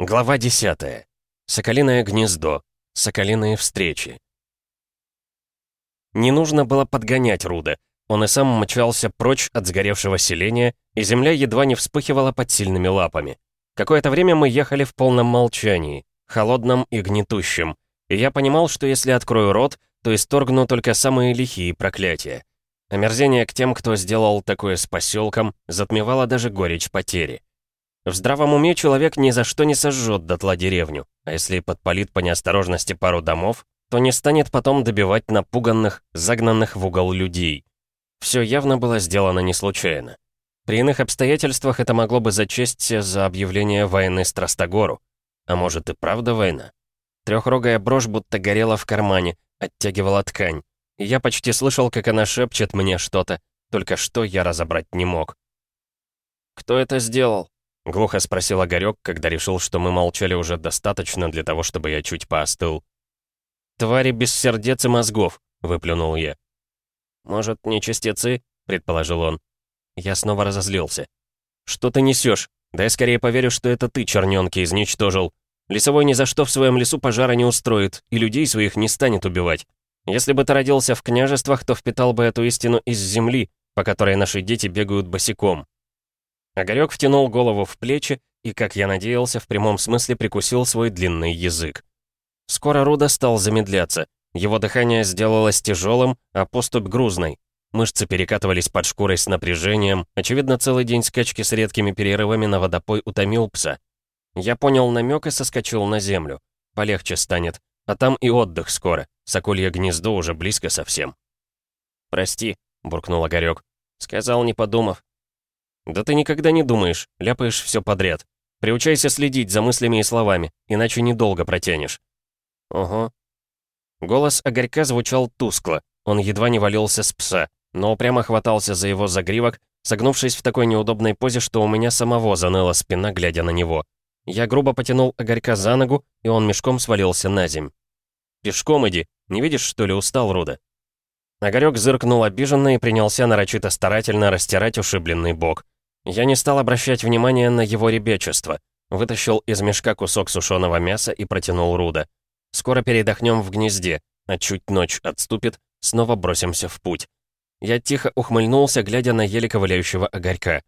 Глава 10. Соколиное гнездо. Соколиные встречи. Не нужно было подгонять Руда. Он и сам мчался прочь от сгоревшего селения, и земля едва не вспыхивала под сильными лапами. Какое-то время мы ехали в полном молчании, холодном и гнетущем, и я понимал, что если открою рот, то исторгну только самые лихие проклятия. Омерзение к тем, кто сделал такое с поселком, затмевало даже горечь потери. В здравом уме человек ни за что не сожжет дотла деревню, а если подпалит по неосторожности пару домов, то не станет потом добивать напуганных, загнанных в угол людей. Все явно было сделано не случайно. При иных обстоятельствах это могло бы зачесть за объявление войны Страстогору. А может и правда война? Трехрогая брошь будто горела в кармане, оттягивала ткань. И я почти слышал, как она шепчет мне что-то, только что я разобрать не мог. «Кто это сделал?» Глухо спросил Огарёк, когда решил, что мы молчали уже достаточно для того, чтобы я чуть поостыл. «Твари без сердец и мозгов», — выплюнул я. «Может, не частицы?» — предположил он. Я снова разозлился. «Что ты несешь? Да я скорее поверю, что это ты, чернёнки, изничтожил. Лесовой ни за что в своем лесу пожара не устроит, и людей своих не станет убивать. Если бы ты родился в княжествах, то впитал бы эту истину из земли, по которой наши дети бегают босиком. Огарёк втянул голову в плечи и, как я надеялся, в прямом смысле прикусил свой длинный язык. Скоро Руда стал замедляться. Его дыхание сделалось тяжелым, а поступь грузной. Мышцы перекатывались под шкурой с напряжением. Очевидно, целый день скачки с редкими перерывами на водопой утомил пса. Я понял намек и соскочил на землю. Полегче станет. А там и отдых скоро. Соколье гнездо уже близко совсем. «Прости», — буркнул Огарёк. «Сказал, не подумав. «Да ты никогда не думаешь, ляпаешь все подряд. Приучайся следить за мыслями и словами, иначе недолго протянешь». «Ого». Голос Огорька звучал тускло, он едва не валился с пса, но прямо хватался за его загривок, согнувшись в такой неудобной позе, что у меня самого заныла спина, глядя на него. Я грубо потянул Огорька за ногу, и он мешком свалился на земь. «Пешком иди, не видишь, что ли, устал, Руда?» Огарёк зыркнул обиженно и принялся нарочито старательно растирать ушибленный бок. Я не стал обращать внимания на его ребячество. Вытащил из мешка кусок сушеного мяса и протянул Руда. «Скоро передохнем в гнезде, а чуть ночь отступит, снова бросимся в путь». Я тихо ухмыльнулся, глядя на еле ковыляющего огорька.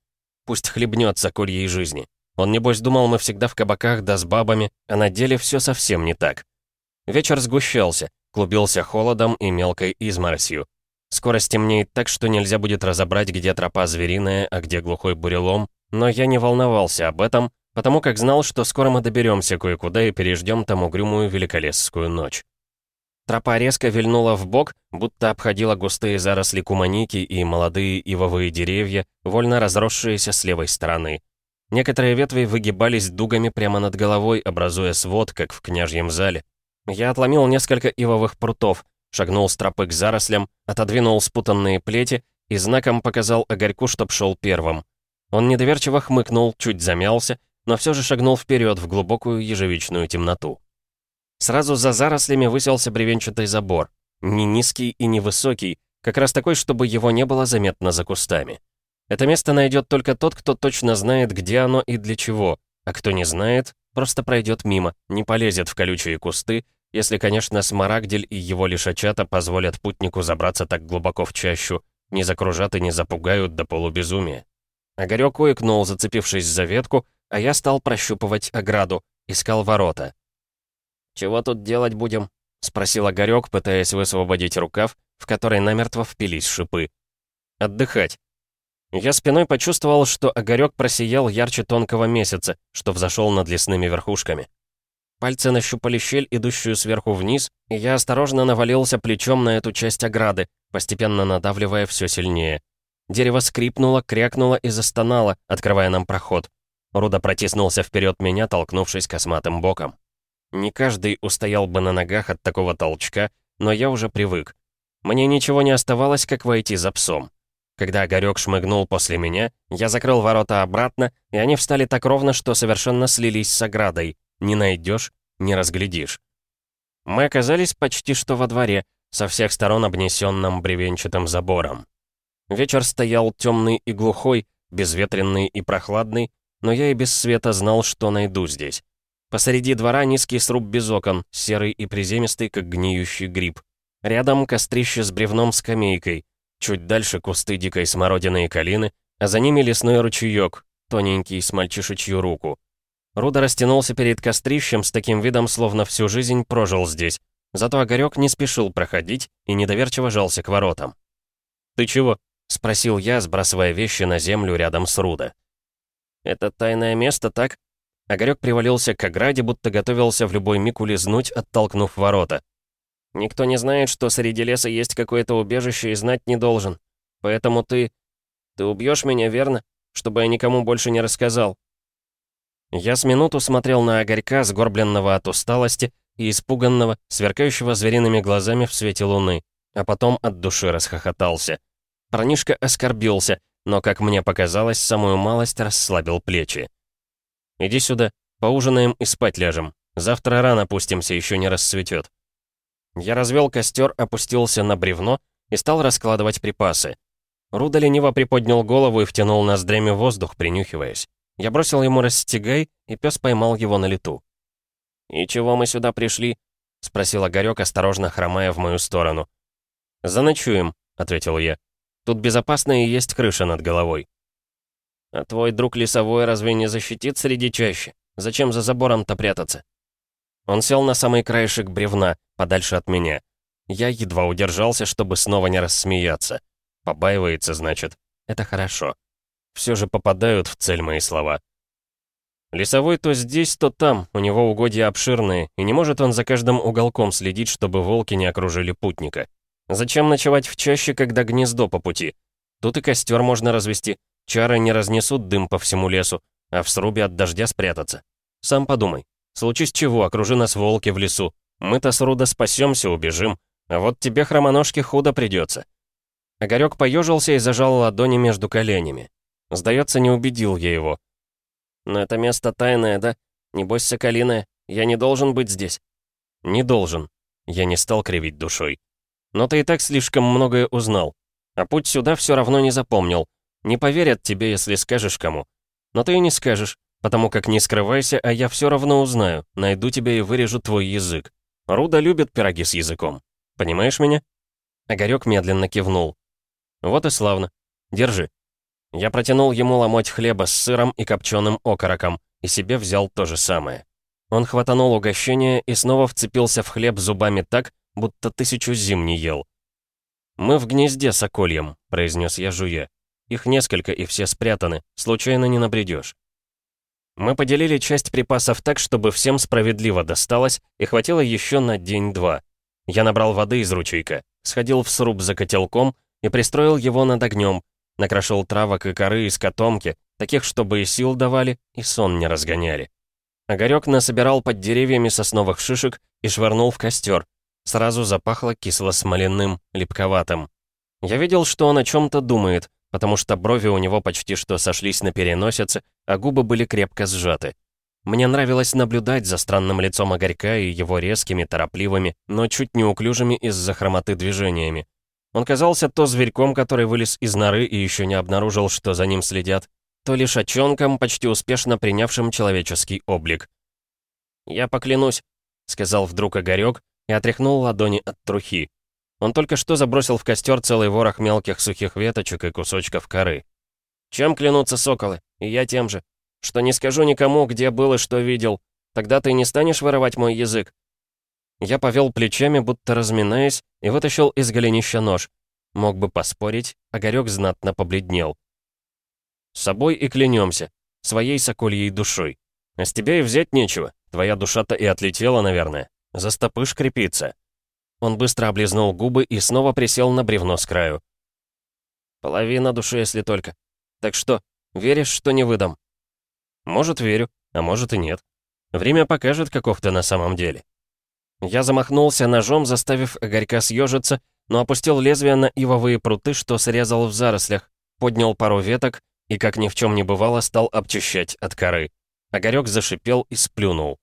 Пусть хлебнет за кольей жизни. Он, небось, думал, мы всегда в кабаках да с бабами, а на деле все совсем не так. Вечер сгущался, клубился холодом и мелкой изморосью. Скоро стемнеет так, что нельзя будет разобрать, где тропа звериная, а где глухой бурелом, но я не волновался об этом, потому как знал, что скоро мы доберемся кое-куда и переждем там угрюмую великолесскую ночь. Тропа резко вильнула в бок, будто обходила густые заросли куманики и молодые ивовые деревья, вольно разросшиеся с левой стороны. Некоторые ветви выгибались дугами прямо над головой, образуя свод, как в княжьем зале. Я отломил несколько ивовых прутов, шагнул с тропы к зарослям, отодвинул спутанные плети и знаком показал Огарьку, чтоб шел первым. Он недоверчиво хмыкнул, чуть замялся, но все же шагнул вперед в глубокую ежевичную темноту. Сразу за зарослями выселся бревенчатый забор. Не низкий и не высокий, как раз такой, чтобы его не было заметно за кустами. Это место найдет только тот, кто точно знает, где оно и для чего, а кто не знает, просто пройдет мимо, не полезет в колючие кусты если, конечно, Смарагдель и его лишачата позволят путнику забраться так глубоко в чащу, не закружат и не запугают до полубезумия. Огарёк уикнул, зацепившись за ветку, а я стал прощупывать ограду, искал ворота. «Чего тут делать будем?» — спросил Огарёк, пытаясь высвободить рукав, в который намертво впились шипы. «Отдыхать». Я спиной почувствовал, что Огарёк просиял ярче тонкого месяца, что взошел над лесными верхушками. Пальцы нащупали щель, идущую сверху вниз, и я осторожно навалился плечом на эту часть ограды, постепенно надавливая все сильнее. Дерево скрипнуло, крякнуло и застонало, открывая нам проход. Руда протиснулся вперед меня, толкнувшись косматым боком. Не каждый устоял бы на ногах от такого толчка, но я уже привык. Мне ничего не оставалось, как войти за псом. Когда Огарёк шмыгнул после меня, я закрыл ворота обратно, и они встали так ровно, что совершенно слились с оградой. Не найдешь, не разглядишь. Мы оказались почти что во дворе, со всех сторон обнесенным бревенчатым забором. Вечер стоял темный и глухой, безветренный и прохладный, но я и без света знал, что найду здесь. Посреди двора низкий сруб без окон, серый и приземистый, как гниющий гриб. Рядом кострище с бревном скамейкой. Чуть дальше кусты дикой смородины и калины, а за ними лесной ручеёк, тоненький, с мальчишечью руку. Руда растянулся перед кострищем с таким видом, словно всю жизнь прожил здесь. Зато Огарёк не спешил проходить и недоверчиво жался к воротам. «Ты чего?» — спросил я, сбрасывая вещи на землю рядом с Руда. «Это тайное место, так?» Огарёк привалился к ограде, будто готовился в любой миг улизнуть, оттолкнув ворота. «Никто не знает, что среди леса есть какое-то убежище и знать не должен. Поэтому ты... Ты убьешь меня, верно? Чтобы я никому больше не рассказал». Я с минуту смотрел на Огарька, сгорбленного от усталости и испуганного, сверкающего звериными глазами в свете луны, а потом от души расхохотался. Парнишка оскорбился, но, как мне показалось, самую малость расслабил плечи. «Иди сюда, поужинаем и спать ляжем. Завтра рано пустимся, еще не рассветет». Я развел костер, опустился на бревно и стал раскладывать припасы. Руда лениво приподнял голову и втянул ноздрями воздух, принюхиваясь. Я бросил ему расстегай, и пес поймал его на лету. «И чего мы сюда пришли?» — спросил Огарёк, осторожно хромая в мою сторону. «Заночуем», — ответил я. «Тут безопасно и есть крыша над головой». «А твой друг лесовой разве не защитит среди чаще? Зачем за забором-то прятаться?» Он сел на самый краешек бревна, подальше от меня. Я едва удержался, чтобы снова не рассмеяться. Побаивается, значит. Это хорошо. Все же попадают в цель мои слова. Лесовой то здесь, то там, у него угодья обширные, и не может он за каждым уголком следить, чтобы волки не окружили путника. Зачем ночевать в чаще, когда гнездо по пути? Тут и костер можно развести, чары не разнесут дым по всему лесу, а в срубе от дождя спрятаться. Сам подумай, случись чего, окружи нас волки в лесу. Мы-то с спасемся, убежим, а вот тебе, хромоножке, худо придется. Огарёк поежился и зажал ладони между коленями. Сдается, не убедил я его. «Но это место тайное, да? Небось, соколиное. Я не должен быть здесь?» «Не должен». Я не стал кривить душой. «Но ты и так слишком многое узнал. А путь сюда все равно не запомнил. Не поверят тебе, если скажешь кому. Но ты и не скажешь, потому как не скрывайся, а я все равно узнаю, найду тебя и вырежу твой язык. Руда любит пироги с языком. Понимаешь меня?» Огарёк медленно кивнул. «Вот и славно. Держи». Я протянул ему ломоть хлеба с сыром и копченым окороком, и себе взял то же самое. Он хватанул угощение и снова вцепился в хлеб зубами так, будто тысячу зим не ел. «Мы в гнезде с окольем», — произнес я жуя. «Их несколько, и все спрятаны, случайно не набредешь». Мы поделили часть припасов так, чтобы всем справедливо досталось, и хватило еще на день-два. Я набрал воды из ручейка, сходил в сруб за котелком и пристроил его над огнем, Накрошил травок и коры из котомки, таких, чтобы и сил давали, и сон не разгоняли. Огарёк насобирал под деревьями сосновых шишек и швырнул в костер. Сразу запахло кисло-смоляным, липковатым. Я видел, что он о чем-то думает, потому что брови у него почти что сошлись на переносице, а губы были крепко сжаты. Мне нравилось наблюдать за странным лицом Огарька и его резкими, торопливыми, но чуть неуклюжими из-за хромоты движениями. Он казался то зверьком, который вылез из норы и еще не обнаружил, что за ним следят, то лишь очонком, почти успешно принявшим человеческий облик. «Я поклянусь», — сказал вдруг Огарёк и отряхнул ладони от трухи. Он только что забросил в костер целый ворох мелких сухих веточек и кусочков коры. «Чем клянутся соколы? И я тем же. Что не скажу никому, где был и что видел. Тогда ты не станешь вырывать мой язык. Я повел плечами, будто разминаясь, и вытащил из голенища нож. Мог бы поспорить, Огарёк знатно побледнел. «С собой и клянемся, своей сокольей душой. А с тебя и взять нечего, твоя душа-то и отлетела, наверное. За стопы шкрепится». Он быстро облизнул губы и снова присел на бревно с краю. «Половина души, если только. Так что, веришь, что не выдам?» «Может, верю, а может и нет. Время покажет, каков ты на самом деле». Я замахнулся ножом, заставив Огорька съежиться, но опустил лезвие на ивовые пруты, что срезал в зарослях, поднял пару веток и, как ни в чем не бывало, стал обчищать от коры. Огарёк зашипел и сплюнул.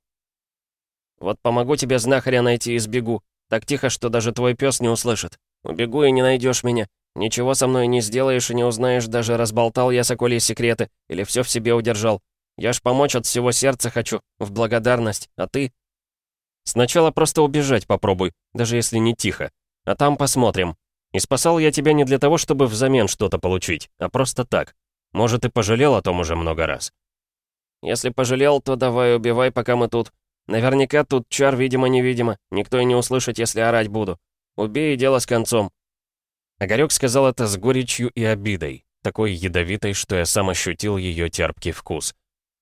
«Вот помогу тебе знахаря найти и сбегу. Так тихо, что даже твой пес не услышит. Убегу и не найдешь меня. Ничего со мной не сделаешь и не узнаешь, даже разболтал я соколей секреты или все в себе удержал. Я ж помочь от всего сердца хочу, в благодарность, а ты...» «Сначала просто убежать попробуй, даже если не тихо. А там посмотрим. И спасал я тебя не для того, чтобы взамен что-то получить, а просто так. Может, и пожалел о том уже много раз». «Если пожалел, то давай убивай, пока мы тут. Наверняка тут чар видимо-невидимо, никто и не услышит, если орать буду. Убей, и дело с концом». Огарёк сказал это с горечью и обидой, такой ядовитой, что я сам ощутил ее терпкий вкус.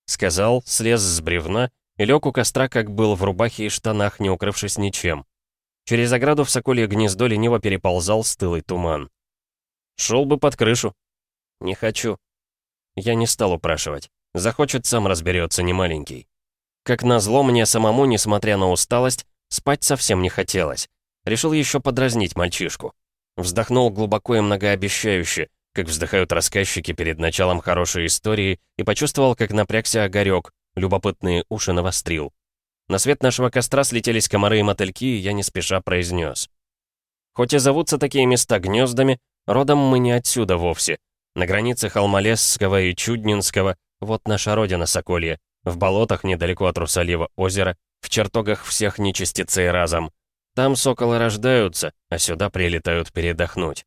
Сказал, слез с бревна и лег у костра, как был в рубахе и штанах, не укрывшись ничем. Через ограду в соколье гнездо лениво переползал стылый туман. Шел бы под крышу. Не хочу. Я не стал упрашивать. Захочет, сам разберется, не маленький. Как назло, мне самому, несмотря на усталость, спать совсем не хотелось. Решил еще подразнить мальчишку. Вздохнул глубоко и многообещающе, как вздыхают рассказчики перед началом хорошей истории, и почувствовал, как напрягся огорек, любопытные уши навострил. На свет нашего костра слетелись комары и мотыльки, и я не спеша произнес. Хоть и зовутся такие места гнездами, родом мы не отсюда вовсе. На границе Холмолесского и Чуднинского, вот наша родина Соколья, в болотах недалеко от Русалева озера, в чертогах всех нечистицей разом. Там соколы рождаются, а сюда прилетают передохнуть.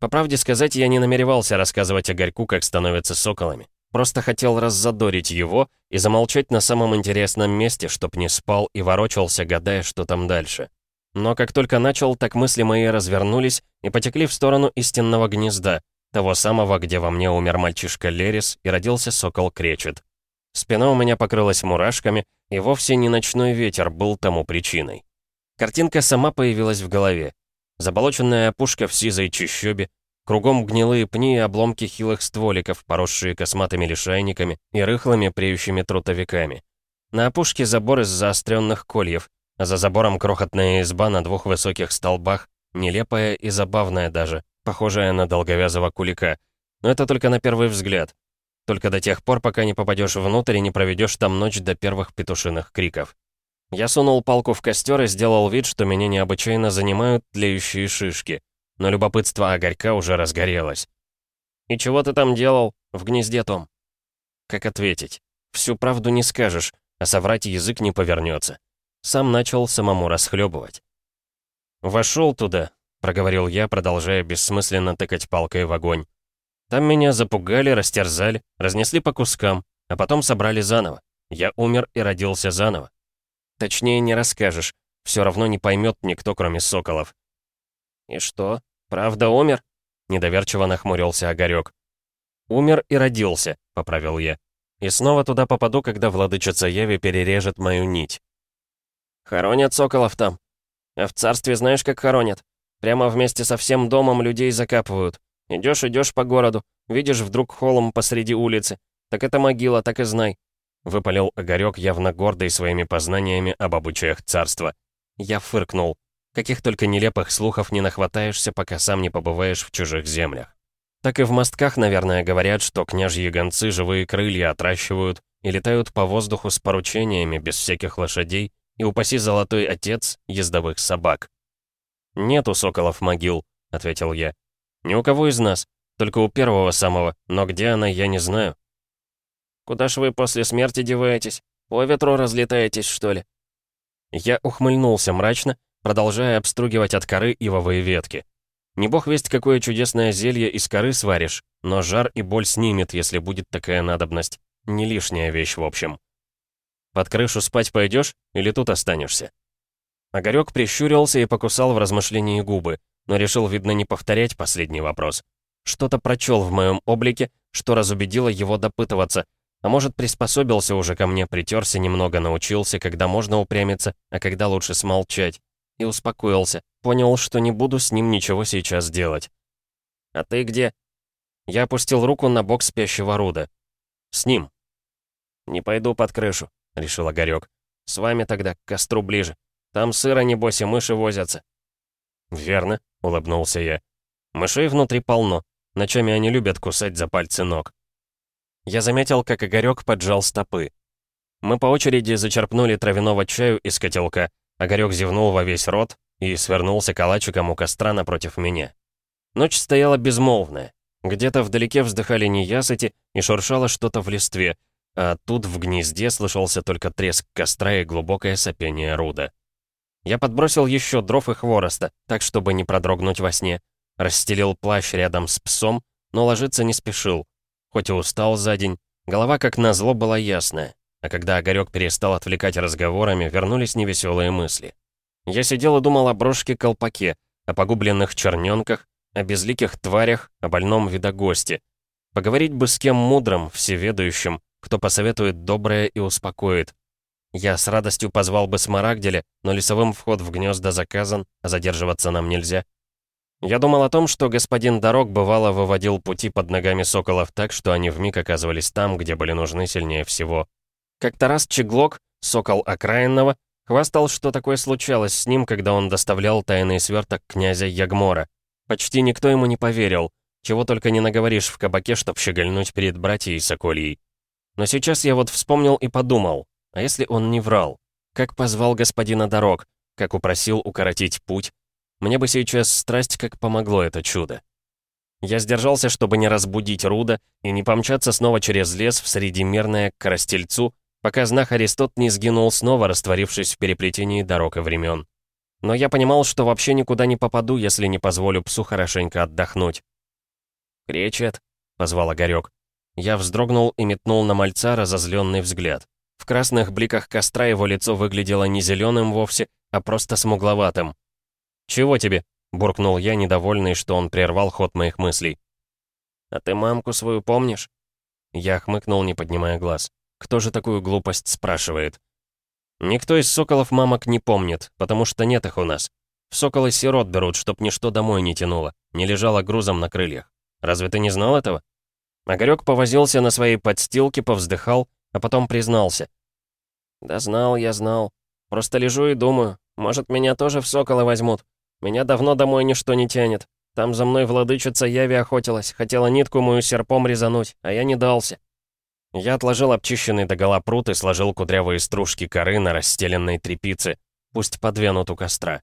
По правде сказать, я не намеревался рассказывать о Горьку, как становятся соколами. Просто хотел раззадорить его и замолчать на самом интересном месте, чтоб не спал и ворочался, гадая, что там дальше. Но как только начал, так мысли мои развернулись и потекли в сторону истинного гнезда, того самого, где во мне умер мальчишка Лерис и родился сокол Кречет. Спина у меня покрылась мурашками, и вовсе не ночной ветер был тому причиной. Картинка сама появилась в голове. Заболоченная опушка в сизой чащобе, кругом гнилые пни и обломки хилых стволиков, поросшие косматыми лишайниками и рыхлыми преющими трутовиками. На опушке забор из заостренных кольев, а за забором крохотная изба на двух высоких столбах, нелепая и забавная даже, похожая на долговязого кулика. Но это только на первый взгляд. Только до тех пор, пока не попадешь внутрь и не проведешь там ночь до первых петушиных криков. Я сунул палку в костер и сделал вид, что меня необычайно занимают тлеющие шишки. Но любопытство Огорька уже разгорелось. «И чего ты там делал? В гнезде том?» Как ответить? Всю правду не скажешь, а соврать язык не повернется. Сам начал самому расхлебывать. «Вошел туда», — проговорил я, продолжая бессмысленно тыкать палкой в огонь. «Там меня запугали, растерзали, разнесли по кускам, а потом собрали заново. Я умер и родился заново. Точнее, не расскажешь. Все равно не поймет никто, кроме соколов. «И что, правда умер?» Недоверчиво нахмурился Огарёк. «Умер и родился», — поправил я. «И снова туда попаду, когда владычица Еви перережет мою нить». «Хоронят соколов там. А в царстве знаешь, как хоронят? Прямо вместе со всем домом людей закапывают. Идешь, идешь по городу, видишь вдруг холм посреди улицы. Так это могила, так и знай. Выпалил Огарёк, явно гордый своими познаниями об обычаях царства. Я фыркнул. Каких только нелепых слухов не нахватаешься, пока сам не побываешь в чужих землях. Так и в мостках, наверное, говорят, что княжьи гонцы живые крылья отращивают и летают по воздуху с поручениями, без всяких лошадей, и упаси золотой отец ездовых собак. «Нет у соколов могил», — ответил я. «Ни у кого из нас, только у первого самого, но где она, я не знаю. Куда ж вы после смерти деваетесь? По ветру разлетаетесь, что ли?» Я ухмыльнулся мрачно, продолжая обстругивать от коры ивовые ветки. Не бог весть, какое чудесное зелье из коры сваришь, но жар и боль снимет, если будет такая надобность. Не лишняя вещь, в общем. Под крышу спать пойдешь или тут останешься? Огарёк прищурился и покусал в размышлении губы, но решил, видно, не повторять последний вопрос. Что-то прочел в моем облике, что разубедило его допытываться, а может, приспособился уже ко мне, притерся немного, научился, когда можно упрямиться, а когда лучше смолчать. И успокоился. Понял, что не буду с ним ничего сейчас делать. «А ты где?» Я опустил руку на бок спящего Руда. «С ним». «Не пойду под крышу», — решил Огарёк. «С вами тогда, к костру ближе. Там сыро, небось, и мыши возятся». «Верно», — улыбнулся я. «Мышей внутри полно. Ночами они любят кусать за пальцы ног». Я заметил, как Игорёк поджал стопы. Мы по очереди зачерпнули травяного чаю из котелка. Огарёк зевнул во весь рот и свернулся калачиком у костра напротив меня. Ночь стояла безмолвная. Где-то вдалеке вздыхали неясыти и шуршало что-то в листве. а тут в гнезде слышался только треск костра и глубокое сопение Руда. Я подбросил еще дров и хвороста, так, чтобы не продрогнуть во сне. Расстелил плащ рядом с псом, но ложиться не спешил. Хоть и устал за день, голова как назло была ясная. А когда Огарёк перестал отвлекать разговорами, вернулись невеселые мысли. Я сидел и думал о брошке-колпаке, о погубленных чернёнках, о безликих тварях, о больном видогосте. Поговорить бы с кем мудрым, всеведающим, кто посоветует доброе и успокоит. Я с радостью позвал бы Смарагделя, но лесовым вход в гнезда заказан, а задерживаться нам нельзя. Я думал о том, что господин Дорог бывало выводил пути под ногами соколов так, что они вмиг оказывались там, где были нужны сильнее всего. Как-то раз Чеглок, сокол окраинного, хвастал, что такое случалось с ним, когда он доставлял тайный сверток князя Ягмора. Почти никто ему не поверил, чего только не наговоришь в кабаке, чтоб щегольнуть перед братьей Сокольей. Но сейчас я вот вспомнил и подумал, а если он не врал? Как позвал господина дорог? Как упросил укоротить путь? Мне бы сейчас страсть как помогло это чудо. Я сдержался, чтобы не разбудить Руда и не помчаться снова через лес в средимерное к Коростельцу, пока знах Аристот не сгинул снова, растворившись в переплетении дорог и времен. Но я понимал, что вообще никуда не попаду, если не позволю псу хорошенько отдохнуть. «Кречет», — позвал Огарёк. Я вздрогнул и метнул на мальца разозленный взгляд. В красных бликах костра его лицо выглядело не зеленым вовсе, а просто смугловатым. «Чего тебе?» — буркнул я, недовольный, что он прервал ход моих мыслей. «А ты мамку свою помнишь?» Я хмыкнул, не поднимая глаз. «Кто же такую глупость спрашивает?» «Никто из соколов мамок не помнит, потому что нет их у нас. В соколы сирот берут, чтоб ничто домой не тянуло, не лежало грузом на крыльях. Разве ты не знал этого?» Огарёк повозился на своей подстилке, повздыхал, а потом признался. «Да знал я, знал. Просто лежу и думаю, может, меня тоже в соколы возьмут. Меня давно домой ничто не тянет. Там за мной владычица Яви охотилась, хотела нитку мою серпом резануть, а я не дался». Я отложил обчищенный догола пруд и сложил кудрявые стружки коры на расстеленной трепице. Пусть подвенут у костра.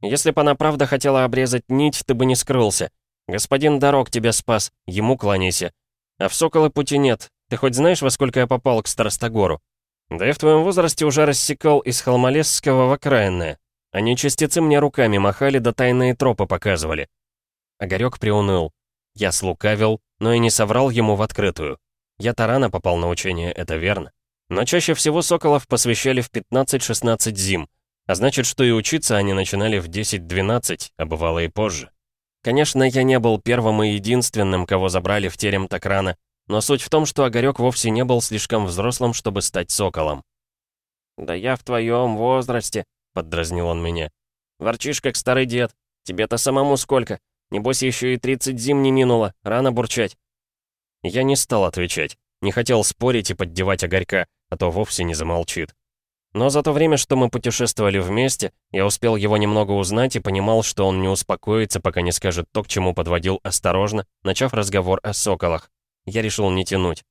Если бы она правда хотела обрезать нить, ты бы не скрылся. Господин Дорог тебя спас, ему кланяйся. А в Соколы пути нет, ты хоть знаешь, во сколько я попал к Старостогору? Да и в твоем возрасте уже рассекал из Холмолесского в окраинное. Они частицы мне руками махали, да тайные тропы показывали. Огарёк приуныл. Я слукавил, но и не соврал ему в открытую. Я-то рано попал на учение, это верно. Но чаще всего соколов посвящали в 15-16 зим, а значит, что и учиться они начинали в 10-12, а бывало и позже. Конечно, я не был первым и единственным, кого забрали в терем так рано, но суть в том, что Огарёк вовсе не был слишком взрослым, чтобы стать соколом. «Да я в твоем возрасте», — поддразнил он меня. «Ворчишь, как старый дед. Тебе-то самому сколько? Небось, еще и 30 зим не минуло. Рано бурчать». Я не стал отвечать. Не хотел спорить и поддевать Огарька, а то вовсе не замолчит. Но за то время, что мы путешествовали вместе, я успел его немного узнать и понимал, что он не успокоится, пока не скажет то, к чему подводил осторожно, начав разговор о соколах. Я решил не тянуть.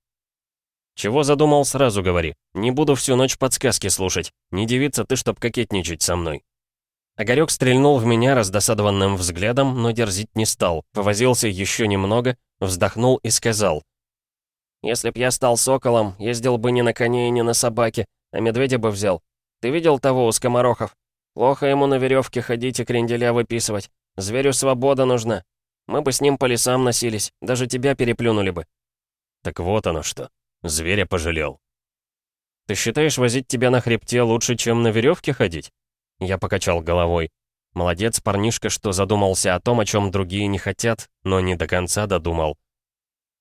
«Чего задумал, сразу говори. Не буду всю ночь подсказки слушать. Не девица ты, чтоб кокетничать со мной». Огарёк стрельнул в меня раздосадованным взглядом, но дерзить не стал. Повозился еще немного, вздохнул и сказал. «Если б я стал соколом, ездил бы не на коне и не на собаке, а медведя бы взял. Ты видел того у скоморохов? Плохо ему на веревке ходить и кренделя выписывать. Зверю свобода нужна. Мы бы с ним по лесам носились, даже тебя переплюнули бы. Так вот оно что. Зверя пожалел. Ты считаешь, возить тебя на хребте лучше, чем на веревке ходить? Я покачал головой. Молодец парнишка, что задумался о том, о чем другие не хотят, но не до конца додумал.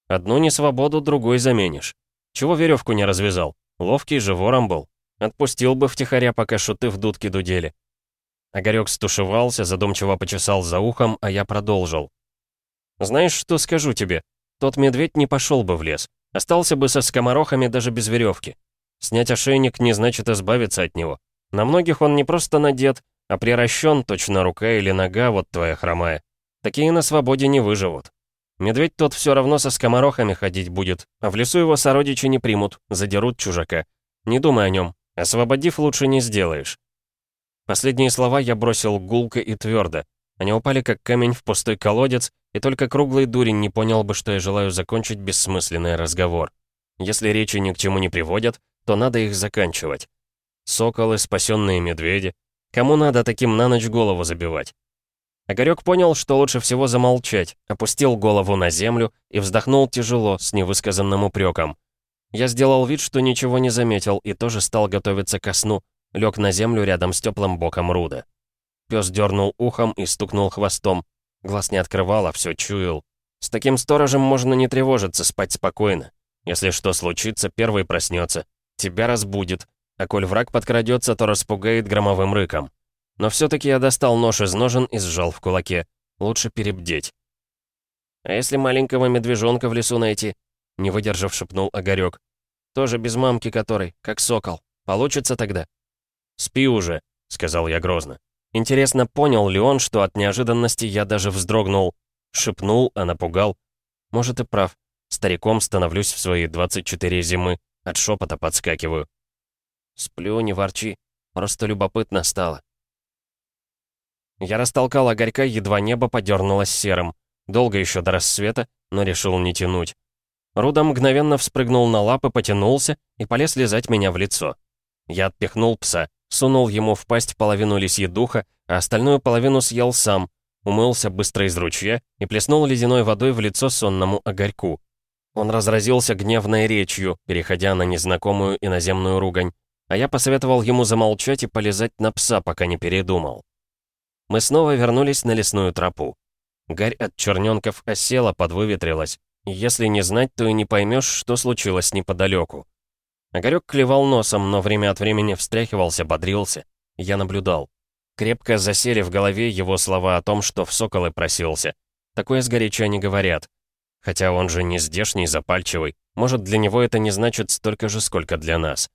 Одну несвободу другой заменишь. Чего веревку не развязал? Ловкий же вором был. Отпустил бы втихаря, пока шуты в дудке дудели. Огарёк стушевался, задумчиво почесал за ухом, а я продолжил. «Знаешь, что скажу тебе? Тот медведь не пошел бы в лес. Остался бы со скоморохами даже без веревки. Снять ошейник не значит избавиться от него. На многих он не просто надет, а приращен, точно рука или нога, вот твоя хромая. Такие на свободе не выживут. Медведь тот все равно со скоморохами ходить будет, а в лесу его сородичи не примут, задерут чужака. Не думай о нем, освободив лучше не сделаешь. Последние слова я бросил гулко и твердо. Они упали как камень в пустой колодец, и только круглый дурень не понял бы, что я желаю закончить бессмысленный разговор. Если речи ни к чему не приводят, то надо их заканчивать. Соколы, спасенные медведи. Кому надо таким на ночь голову забивать? Огарёк понял, что лучше всего замолчать, опустил голову на землю и вздохнул тяжело, с невысказанным упреком. Я сделал вид, что ничего не заметил, и тоже стал готовиться ко сну, лег на землю рядом с теплым боком Руда. Пес дернул ухом и стукнул хвостом. Глаз не открывал, а все чуял. С таким сторожем можно не тревожиться, спать спокойно. Если что случится, первый проснется, тебя разбудит, а коль враг подкрадется, то распугает громовым рыком. Но все-таки я достал нож из ножен и сжал в кулаке. Лучше перебдеть. «А если маленького медвежонка в лесу найти?» Не выдержав, шепнул Огарёк. «Тоже без мамки которой, как сокол. Получится тогда?» «Спи уже», — сказал я грозно. Интересно, понял ли он, что от неожиданности я даже вздрогнул. Шепнул, а напугал. Может и прав. Стариком становлюсь в свои 24 зимы. От шепота подскакиваю. «Сплю, не ворчи. Просто любопытно стало». Я растолкал огорька, едва небо подернулось серым. Долго еще до рассвета, но решил не тянуть. Руда мгновенно вспрыгнул на лапы, потянулся и полез лизать меня в лицо. Я отпихнул пса, сунул ему в пасть половину лисьедуха, а остальную половину съел сам, умылся быстро из ручья и плеснул ледяной водой в лицо сонному огорьку. Он разразился гневной речью, переходя на незнакомую иноземную ругань, а я посоветовал ему замолчать и полезать на пса, пока не передумал. Мы снова вернулись на лесную тропу. Гарь от черненков осела, подвыветрилась. Если не знать, то и не поймешь, что случилось неподалеку. Огарек клевал носом, но время от времени встряхивался, бодрился. Я наблюдал. Крепко засели в голове его слова о том, что в соколы просился. Такое сгоряча не говорят. Хотя он же не здешний, запальчивый. Может, для него это не значит столько же, сколько для нас.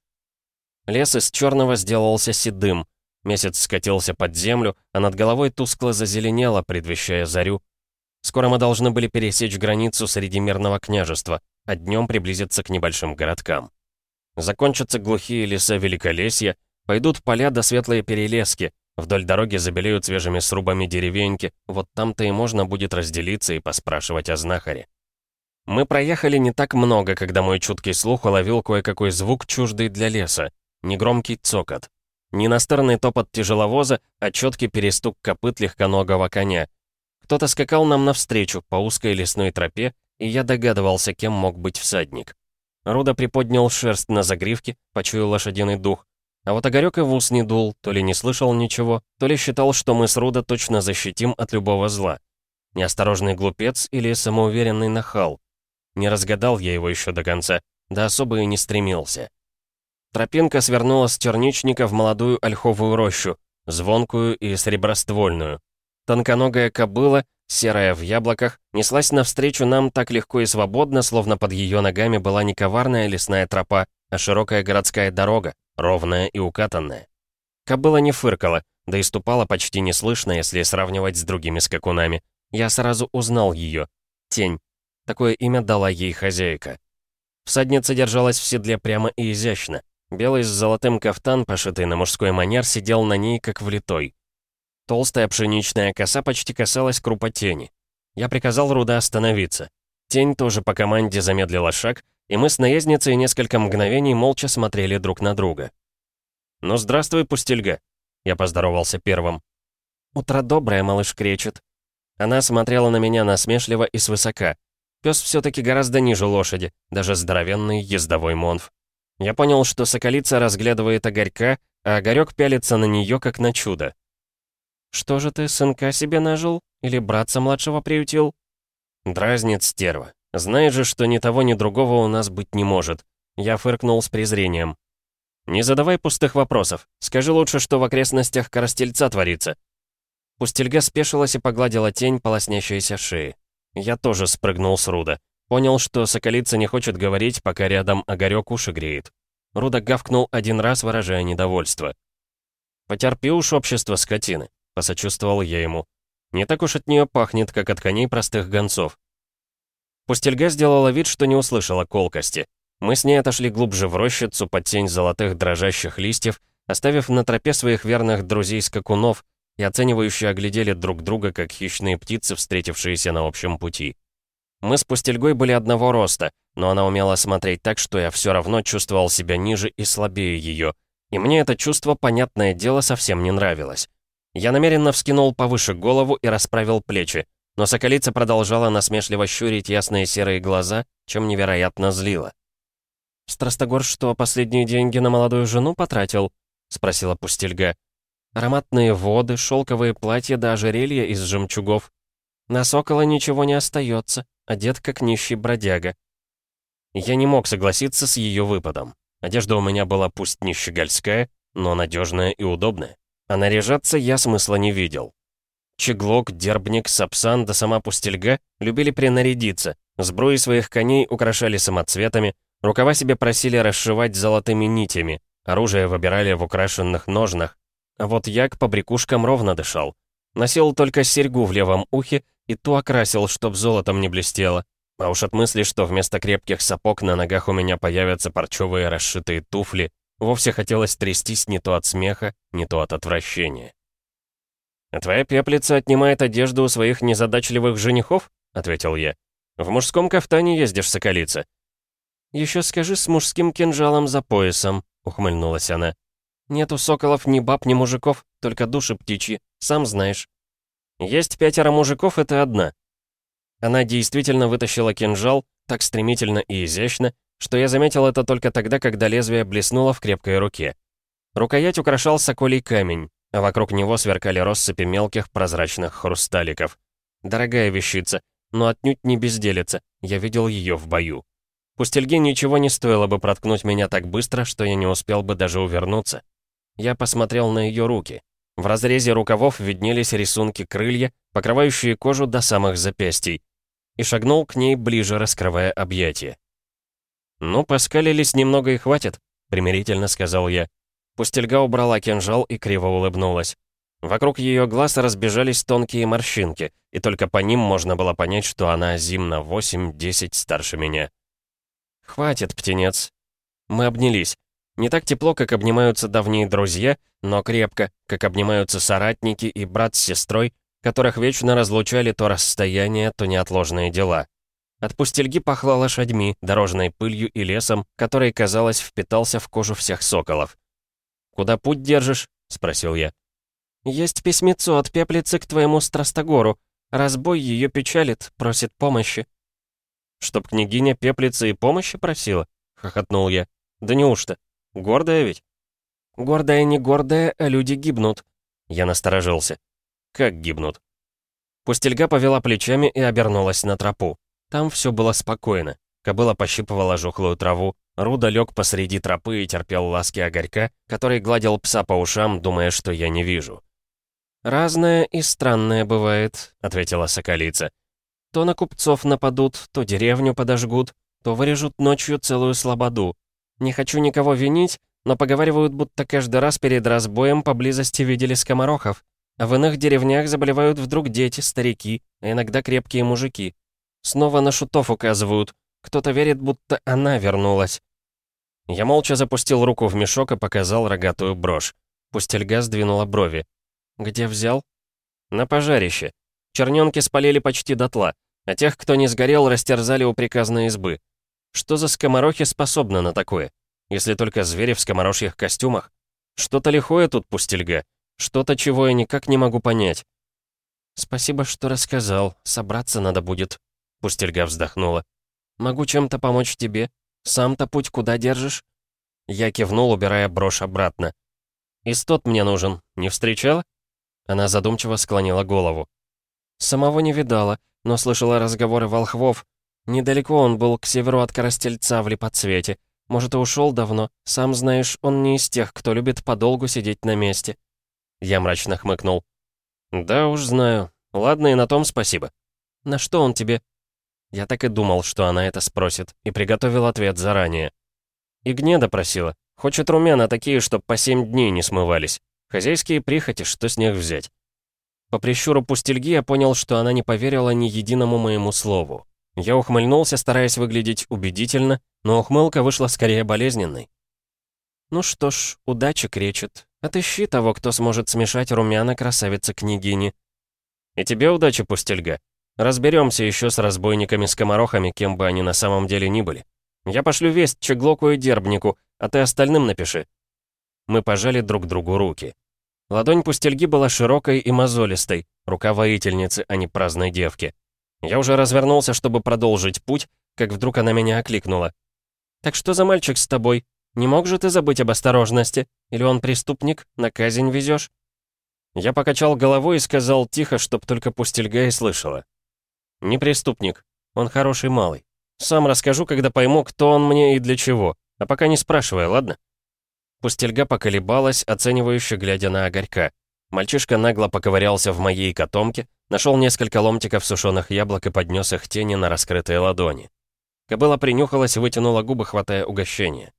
Лес из черного сделался седым. Месяц скатился под землю, а над головой тускло зазеленело, предвещая зарю. Скоро мы должны были пересечь границу среди мирного княжества, а днем приблизиться к небольшим городкам. Закончатся глухие леса Великолесья, пойдут поля до светлые перелески, вдоль дороги забелеют свежими срубами деревеньки, вот там-то и можно будет разделиться и поспрашивать о знахаре. Мы проехали не так много, когда мой чуткий слух уловил кое-какой звук, чуждый для леса, негромкий цокот. Не настырный топот тяжеловоза, а четкий перестук копыт легконогого коня. Кто-то скакал нам навстречу по узкой лесной тропе, и я догадывался, кем мог быть всадник. Руда приподнял шерсть на загривке, почуял лошадиный дух. А вот Огарёк и в ус не дул, то ли не слышал ничего, то ли считал, что мы с Руда точно защитим от любого зла. Неосторожный глупец или самоуверенный нахал. Не разгадал я его еще до конца, да особо и не стремился. Тропинка свернула с черничника в молодую ольховую рощу, звонкую и среброствольную. Тонконогая кобыла, серая в яблоках, неслась навстречу нам так легко и свободно, словно под ее ногами была не коварная лесная тропа, а широкая городская дорога, ровная и укатанная. Кобыла не фыркала, да и ступала почти неслышно, если сравнивать с другими скакунами. Я сразу узнал ее. Тень. Такое имя дала ей хозяйка. Всадница держалась в седле прямо и изящно. Белый с золотым кафтан, пошитый на мужской манер, сидел на ней, как влитой. Толстая пшеничная коса почти касалась крупа тени. Я приказал Руда остановиться. Тень тоже по команде замедлила шаг, и мы с наездницей несколько мгновений молча смотрели друг на друга. «Ну, здравствуй, пустельга!» Я поздоровался первым. «Утро доброе, малыш кречет». Она смотрела на меня насмешливо и свысока. Пес все таки гораздо ниже лошади, даже здоровенный ездовой монф. Я понял, что соколица разглядывает огорька, а огорек пялится на нее, как на чудо. «Что же ты, сынка себе нажил? Или братца младшего приютил?» «Дразнит стерва. Знаешь же, что ни того, ни другого у нас быть не может». Я фыркнул с презрением. «Не задавай пустых вопросов. Скажи лучше, что в окрестностях Коростельца творится». Пустельга спешилась и погладила тень полоснящейся шеи. Я тоже спрыгнул с руда. Понял, что соколица не хочет говорить, пока рядом огорек уши греет. Руда гавкнул один раз, выражая недовольство. «Потерпи уж общество скотины», — посочувствовал я ему. «Не так уж от нее пахнет, как от коней простых гонцов». Пустельга сделала вид, что не услышала колкости. Мы с ней отошли глубже в рощицу под тень золотых дрожащих листьев, оставив на тропе своих верных друзей-скакунов, и оценивающие оглядели друг друга, как хищные птицы, встретившиеся на общем пути. Мы с Пустельгой были одного роста, но она умела смотреть так, что я все равно чувствовал себя ниже и слабее ее. И мне это чувство, понятное дело, совсем не нравилось. Я намеренно вскинул повыше голову и расправил плечи, но соколица продолжала насмешливо щурить ясные серые глаза, чем невероятно злила. «Страстогор что, последние деньги на молодую жену потратил?» — спросила Пустельга. «Ароматные воды, шелковые платья да ожерелья из жемчугов. На сокола ничего не остается, одет как нищий бродяга». Я не мог согласиться с ее выпадом. Одежда у меня была пусть не щегольская, но надежная и удобная. А наряжаться я смысла не видел. Чеглок, Дербник, Сапсан да сама Пустельга любили принарядиться, сбруи своих коней украшали самоцветами, рукава себе просили расшивать золотыми нитями, оружие выбирали в украшенных ножнах, а вот я к побрякушкам ровно дышал. Носил только серьгу в левом ухе и ту окрасил, чтоб золотом не блестело. А уж от мысли, что вместо крепких сапог на ногах у меня появятся парчевые расшитые туфли, вовсе хотелось трястись не то от смеха, не то от отвращения. «А твоя пеплица отнимает одежду у своих незадачливых женихов?» — ответил я. «В мужском кафтане ездишь, соколица». «Еще скажи с мужским кинжалом за поясом», — ухмыльнулась она. «Нет у соколов ни баб, ни мужиков, только души птичьи, сам знаешь». «Есть пятеро мужиков, это одна». Она действительно вытащила кинжал, так стремительно и изящно, что я заметил это только тогда, когда лезвие блеснуло в крепкой руке. Рукоять украшал соколий камень, а вокруг него сверкали россыпи мелких прозрачных хрусталиков. Дорогая вещица, но отнюдь не безделица, я видел ее в бою. Пустельге ничего не стоило бы проткнуть меня так быстро, что я не успел бы даже увернуться. Я посмотрел на ее руки. В разрезе рукавов виднелись рисунки крылья, покрывающие кожу до самых запястий, и шагнул к ней ближе, раскрывая объятия. «Ну, поскалились немного и хватит», — примирительно сказал я. Пустельга убрала кинжал и криво улыбнулась. Вокруг ее глаз разбежались тонкие морщинки, и только по ним можно было понять, что она зим на 8-10 старше меня. «Хватит, птенец». Мы обнялись. Не так тепло, как обнимаются давние друзья, но крепко, как обнимаются соратники и брат с сестрой, которых вечно разлучали то расстояние, то неотложные дела. От пустельги пахло лошадьми, дорожной пылью и лесом, который, казалось, впитался в кожу всех соколов. «Куда путь держишь?» — спросил я. «Есть письмецо от пеплицы к твоему Страстогору. Разбой ее печалит, просит помощи». «Чтоб княгиня пеплицы и помощи просила?» — хохотнул я. «Да неужто? Гордая ведь?» «Гордая не гордая, а люди гибнут». Я насторожился. «Как гибнут?» Пустельга повела плечами и обернулась на тропу. Там все было спокойно. Кобыла пощипывала жухлую траву, Руда лег посреди тропы и терпел ласки огорька, который гладил пса по ушам, думая, что я не вижу. «Разное и странное бывает», — ответила соколица. «То на купцов нападут, то деревню подожгут, то вырежут ночью целую слободу. Не хочу никого винить, но поговаривают, будто каждый раз перед разбоем поблизости видели скоморохов. А в иных деревнях заболевают вдруг дети, старики, а иногда крепкие мужики. Снова на шутов указывают, кто-то верит, будто она вернулась. Я молча запустил руку в мешок и показал рогатую брошь. Пустельга сдвинула брови. «Где взял?» «На пожарище. Чернёнки спалили почти дотла, а тех, кто не сгорел, растерзали у приказной избы. Что за скоморохи способны на такое? Если только звери в скоморожьих костюмах. Что-то лихое тут, пустельга. Что-то, чего я никак не могу понять». «Спасибо, что рассказал. Собраться надо будет», — пустельга вздохнула. Могу чем-то помочь тебе? Сам-то путь куда держишь?» Я кивнул, убирая брошь обратно. «Истот мне нужен. Не встречала?» Она задумчиво склонила голову. «Самого не видала, но слышала разговоры волхвов. Недалеко он был, к северу от Коростельца в Липоцвете. Может, и ушел давно. Сам знаешь, он не из тех, кто любит подолгу сидеть на месте». Я мрачно хмыкнул. «Да уж знаю. Ладно, и на том спасибо. На что он тебе?» Я так и думал, что она это спросит, и приготовил ответ заранее. И гнеда просила. Хочет румяна такие, чтоб по семь дней не смывались. Хозяйские прихоти, что с них взять? По прищуру пустельги я понял, что она не поверила ни единому моему слову. Я ухмыльнулся, стараясь выглядеть убедительно, но ухмылка вышла скорее болезненной. «Ну что ж, удача кречет. Отыщи того, кто сможет смешать румяна красавицы княгини». «И тебе удачи, пустельга», Разберемся еще с разбойниками-скоморохами, кем бы они на самом деле ни были. Я пошлю весть Чеглоку и Дербнику, а ты остальным напиши». Мы пожали друг другу руки. Ладонь пустельги была широкой и мозолистой, рука воительницы, а не праздной девки. Я уже развернулся, чтобы продолжить путь, как вдруг она меня окликнула. «Так что за мальчик с тобой? Не мог же ты забыть об осторожности? Или он преступник? На казнь везешь?» Я покачал головой и сказал тихо, чтоб только пустельга и слышала. «Не преступник. Он хороший малый. Сам расскажу, когда пойму, кто он мне и для чего. А пока не спрашивай, ладно?» Пустельга поколебалась, оценивающе глядя на огорька. Мальчишка нагло поковырялся в моей котомке, нашел несколько ломтиков сушеных яблок и поднес их тени на раскрытые ладони. Кобыла принюхалась и вытянула губы, хватая угощение.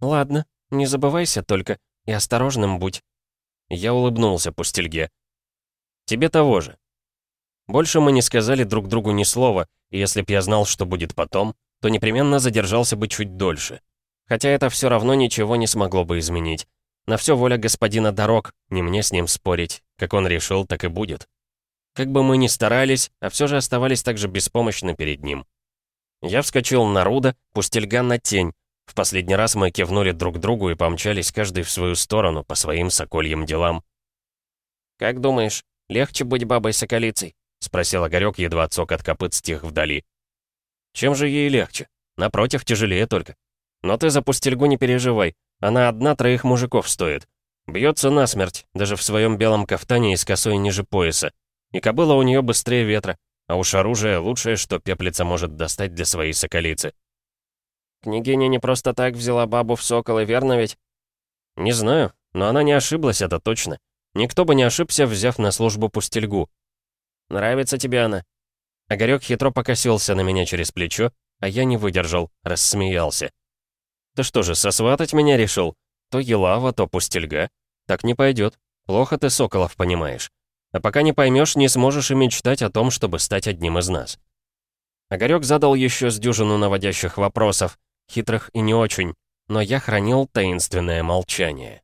«Ладно, не забывайся только, и осторожным будь». Я улыбнулся пустельге. «Тебе того же». Больше мы не сказали друг другу ни слова, и если б я знал, что будет потом, то непременно задержался бы чуть дольше. Хотя это все равно ничего не смогло бы изменить. На все воля господина дорог, не мне с ним спорить. Как он решил, так и будет. Как бы мы ни старались, а все же оставались так же беспомощны перед ним. Я вскочил на Руда, пустельга на тень. В последний раз мы кивнули друг другу и помчались каждый в свою сторону, по своим сокольям делам. «Как думаешь, легче быть бабой-соколицей?» — спросил Огарёк, едва цок от копыт стих вдали. «Чем же ей легче? Напротив, тяжелее только. Но ты за пустельгу не переживай, она одна троих мужиков стоит. Бьется насмерть, даже в своем белом кафтане и с косой ниже пояса. И кобыла у нее быстрее ветра, а уж оружие лучшее, что пеплица может достать для своей соколицы. Княгиня не просто так взяла бабу в соколы, верно ведь? Не знаю, но она не ошиблась, это точно. Никто бы не ошибся, взяв на службу пустельгу. Нравится тебе она? Огарёк хитро покосился на меня через плечо, а я не выдержал, рассмеялся. Ты что же, сосватать меня решил? То Елава, то Пустельга. Так не пойдет. Плохо ты соколов понимаешь. А пока не поймешь, не сможешь и мечтать о том, чтобы стать одним из нас. Огарёк задал еще с дюжину наводящих вопросов, хитрых и не очень, но я хранил таинственное молчание.